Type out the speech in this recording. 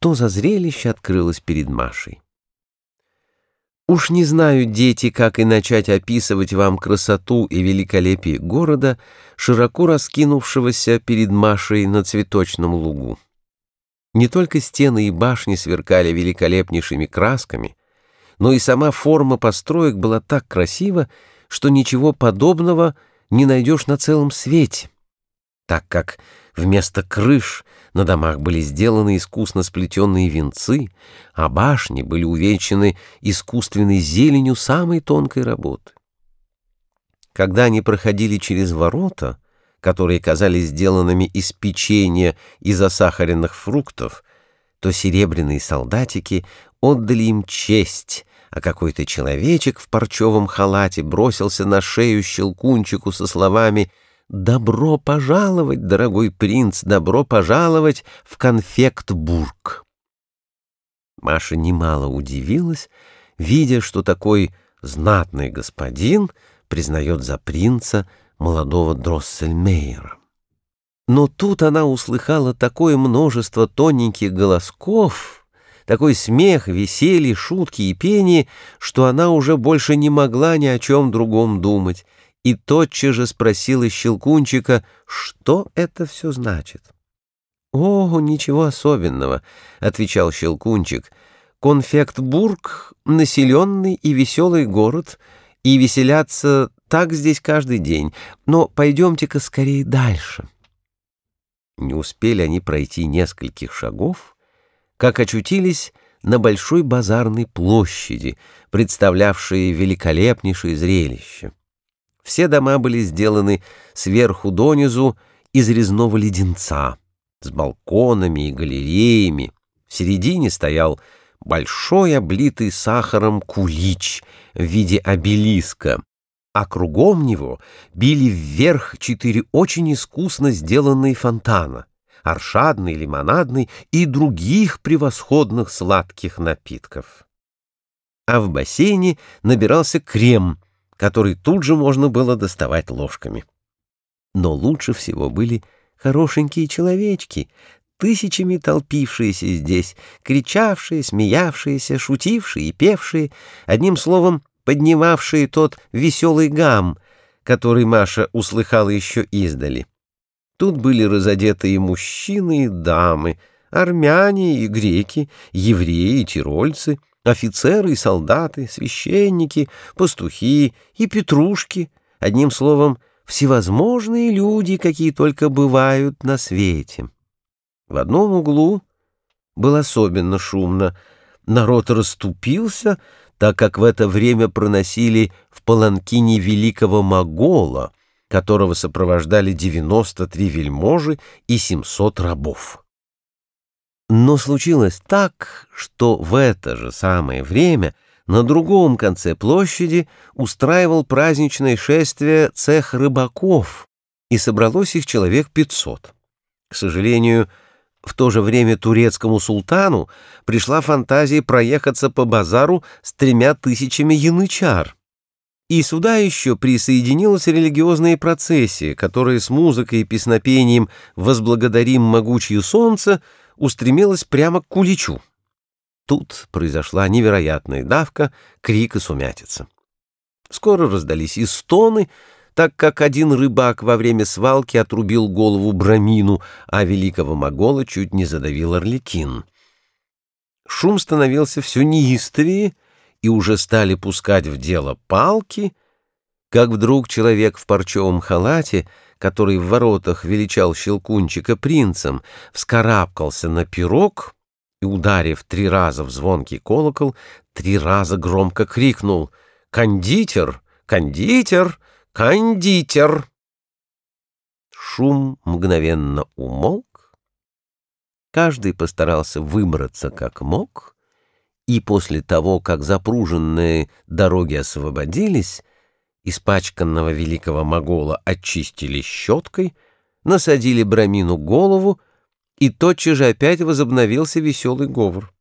что за зрелище открылось перед Машей. Уж не знаю, дети, как и начать описывать вам красоту и великолепие города, широко раскинувшегося перед Машей на цветочном лугу. Не только стены и башни сверкали великолепнейшими красками, но и сама форма построек была так красива, что ничего подобного не найдешь на целом свете, так как вместо крыш на домах были сделаны искусно сплетенные венцы, а башни были увенчаны искусственной зеленью самой тонкой работы. Когда они проходили через ворота, которые казались сделанными из печенья и засахаренных фруктов, то серебряные солдатики отдали им честь, а какой-то человечек в парчевом халате бросился на шею щелкунчику со словами «Добро пожаловать, дорогой принц, добро пожаловать в конфектбург!» Маша немало удивилась, видя, что такой знатный господин признает за принца молодого Дроссельмейера. Но тут она услыхала такое множество тоненьких голосков, такой смех, веселье, шутки и пение, что она уже больше не могла ни о чем другом думать, и тотчас же спросила Щелкунчика, что это все значит. «О, ничего особенного», — отвечал Щелкунчик. «Конфектбург — населенный и веселый город, и веселятся так здесь каждый день, но пойдемте-ка скорее дальше». Не успели они пройти нескольких шагов, как очутились на большой базарной площади, представлявшей великолепнейшее зрелище. Все дома были сделаны сверху донизу из резного леденца, с балконами и галереями. В середине стоял большой облитый сахаром кулич в виде обелиска, а кругом него били вверх четыре очень искусно сделанные фонтана — аршадный, лимонадный и других превосходных сладких напитков. А в бассейне набирался крем — который тут же можно было доставать ложками. Но лучше всего были хорошенькие человечки, тысячами толпившиеся здесь, кричавшие, смеявшиеся, шутившие и певшие, одним словом, поднимавшие тот веселый гам, который Маша услыхала еще издали. Тут были разодеты и мужчины, и дамы, армяне и греки, евреи и тирольцы — офицеры и солдаты, священники, пастухи и петрушки, одним словом, всевозможные люди, какие только бывают на свете. В одном углу было особенно шумно. Народ расступился, так как в это время проносили в паланкине великого Могола, которого сопровождали 93 вельможи и 700 рабов. Но случилось так, что в это же самое время на другом конце площади устраивал праздничное шествие цех рыбаков, и собралось их человек пятьсот. К сожалению, в то же время турецкому султану пришла фантазия проехаться по базару с тремя тысячами янычар. И сюда еще присоединилась религиозная процессия, которая с музыкой и песнопением «Возблагодарим могучее солнце» устремилась прямо к куличу. Тут произошла невероятная давка, крик и сумятица. Скоро раздались и стоны, так как один рыбак во время свалки отрубил голову Брамину, а великого Могола чуть не задавил Орликин. Шум становился все неистовее, и уже стали пускать в дело палки, как вдруг человек в парчевом халате — который в воротах величал Щелкунчика принцем, вскарабкался на пирог и, ударив три раза в звонкий колокол, три раза громко крикнул «Кондитер! Кондитер! Кондитер!» Шум мгновенно умолк. Каждый постарался выбраться как мог, и после того, как запруженные дороги освободились, Испачканного великого могола очистили щеткой, насадили Брамину голову, и тотчас же опять возобновился веселый говор.